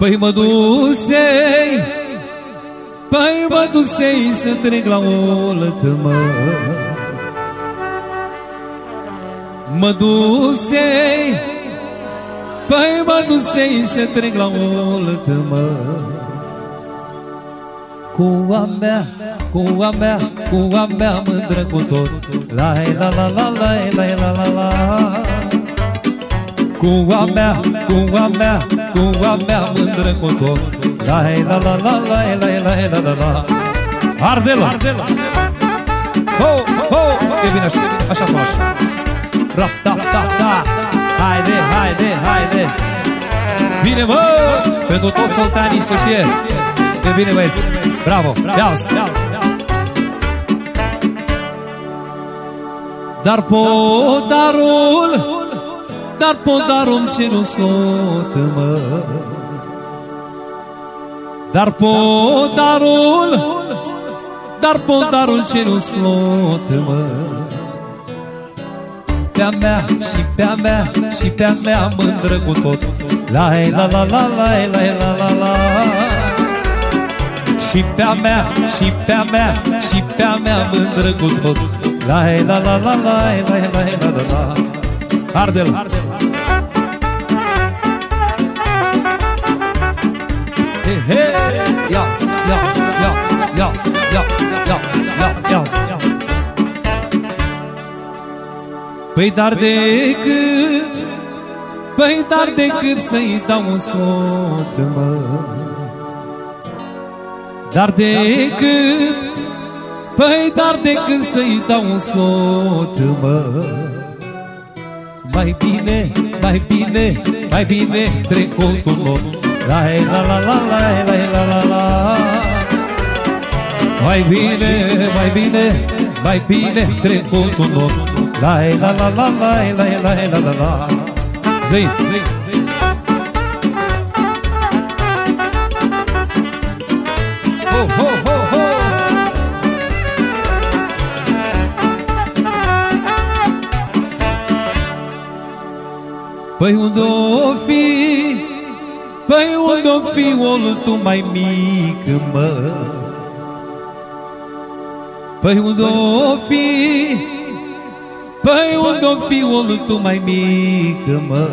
Păi mă dusei Păi mă dusei să trec la oltă, mă Mă dusei Păi mă dusei să trec la oltă, mă Cu a mea, cu a mea, cu a mea mândră cu tot. La la la la la la la la la Cu a mea, cu a mea, cu a mea mândră cu tot La la la la la la la la la la Ardela! Ardela! Ho, ho! E bine așa, așa faci Ra, da, da, da Haide, haide, haide Bine, mă! Pentru toți soltanii să știe E bine, băieți Bravo! Ia-ți! Dar podarul Dar podarul ce nu slotă, mă. Dar podarul Dar podarul ce nu slotă, mă. Pe-a mea și pe-a mea și pe-a mea mândră cu tot. La la la la la la la la la. Și pe-a mea și pe-a mea și pe-a mea mândră cu tot. La la la la la la la la la la. Ardel, Ardel. Păi, păi dar decât, păi dar păi decât să-i dau un soc, mă. Dar decât, păi dar păi decât să-i dau un soc, mă. Mai bine, mai bine, mai bine trec coltul lor. La la la la la la la la Mai bine, mai bine, mai bine trec coltul lor. La la la la la la la la la la. Zi, zi, zi Ho, ho, ho, ho. Păi unde-o fi? Păi unde-o fi oltul mai mic, mă? Păi unde-o fi Păi unde-o fi oltul mai mic, mă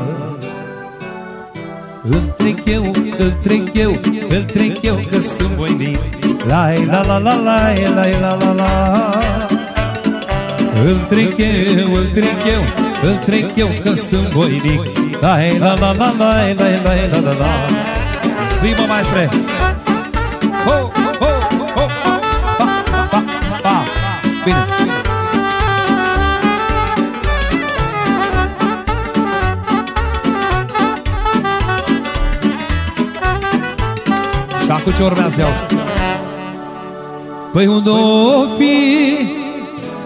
Îl trec eu, îl trec eu, îl trec eu că sunt voinic La la la la la la la la la Îl trec eu, îl trec eu, îl trec eu că sunt voinic La la la la la la la la la la Zi mă maestre Ho, ho, ho, pa, pa, pa Bine, bine Și acum ce urmează iau Păi unde o fi?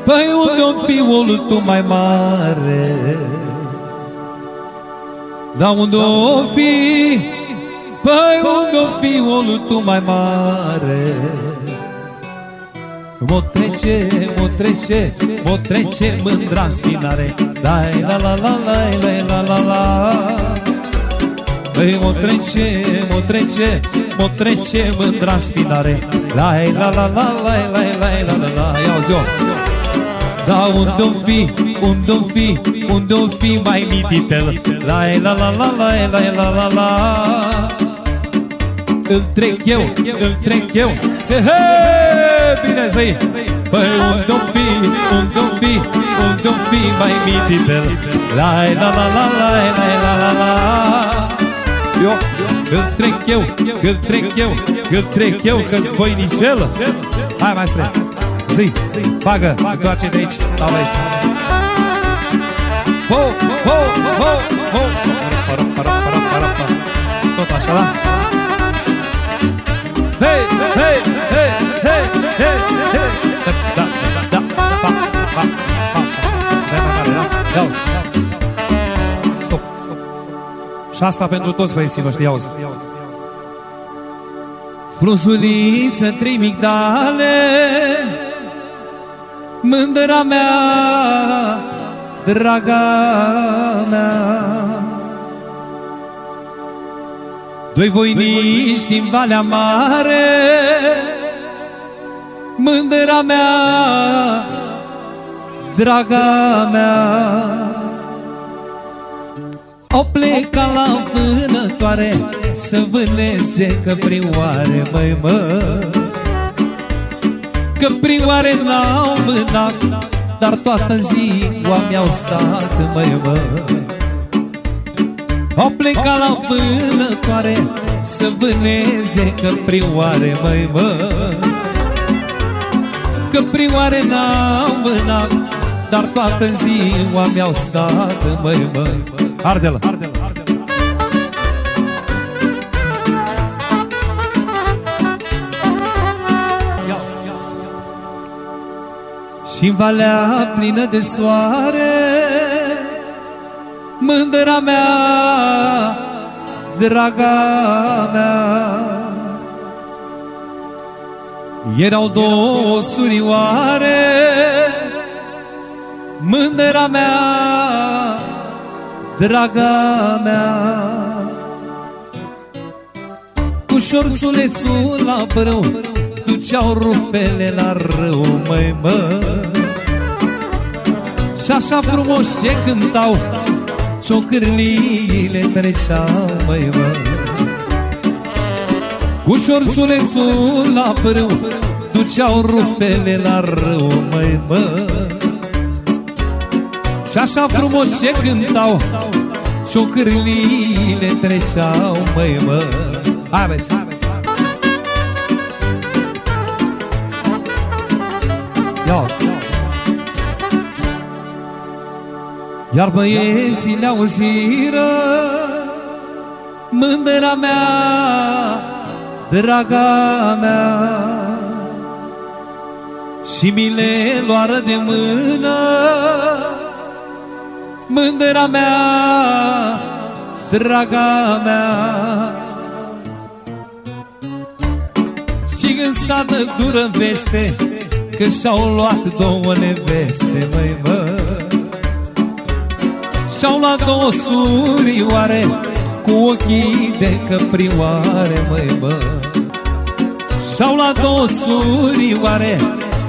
Păi unde o fi oltul mai mare? Da unde o fi? Păi unde o fi oltul mai mare? Mă trece, mă trece, mă trece mândra în spinare. La la la la la la la la la Păi mă trece, mă trece, mă trece mândra spinare. La la la la la la la la la la. Ia zi Da unde-o fi, unde-o fi, unde-o fi mai mititel? La la la la la la la la la. Îl trec eu, îl trec eu. He, he, bine zi Păi unde-o fi, unde-o fi, unde-o fi mai mititel? La la la la la la la la la eu Îl trec eu, îl trec eu, îl trec eu Că-s voinicel Hai maestre, zi, bagă, întoarce de aici La vezi Ho, ho, ho, ho. Tot așa, da? Și asta pentru toți băieții noștri, ia uzi Frunzuliță, trei migdale Mândra mea, draga mea. Doi voinici din Valea Mare Mândra mea, draga mea O plecat la vânătoare Să vâneze căprioare, măi, mă. Căprioare n-au vânat Dar toată ziua mi-au stat, măi, mă. O plecat la vânătoare Să vâneze căprioare, măi, mă. Căprioare n-au vânat Dar toată ziua mi-au stat, măi, măi Ardela, Ardela, Ardela. și valea plină de soare Mândra mea, draga mea Erau două surioare Mândra mea, draga mea Cu șorțulețul la brâu Duceau rufele la râu, măi, mă Și așa frumos ce cântau Ciocârliile treceau, măi, mă Cu șorțulețul la brâu Duceau rufele la râu, măi, mă Și așa frumos ce cântau Ciocârliile treceau, măi, mă Hai, aveți, hai, Ios. Iar băieții le auziră Mândra mea, draga mea Și mi le luară de mână Mândra mea, draga mea. Și în sată dură veste Că și-au luat două neveste, măi, mă. Și-au luat două surioare Cu ochii de căprioare, măi, mă. Și-au luat două surioare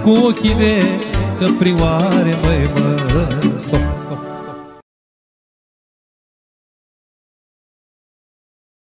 Cu ochii de căprioare, măi, mă. Stop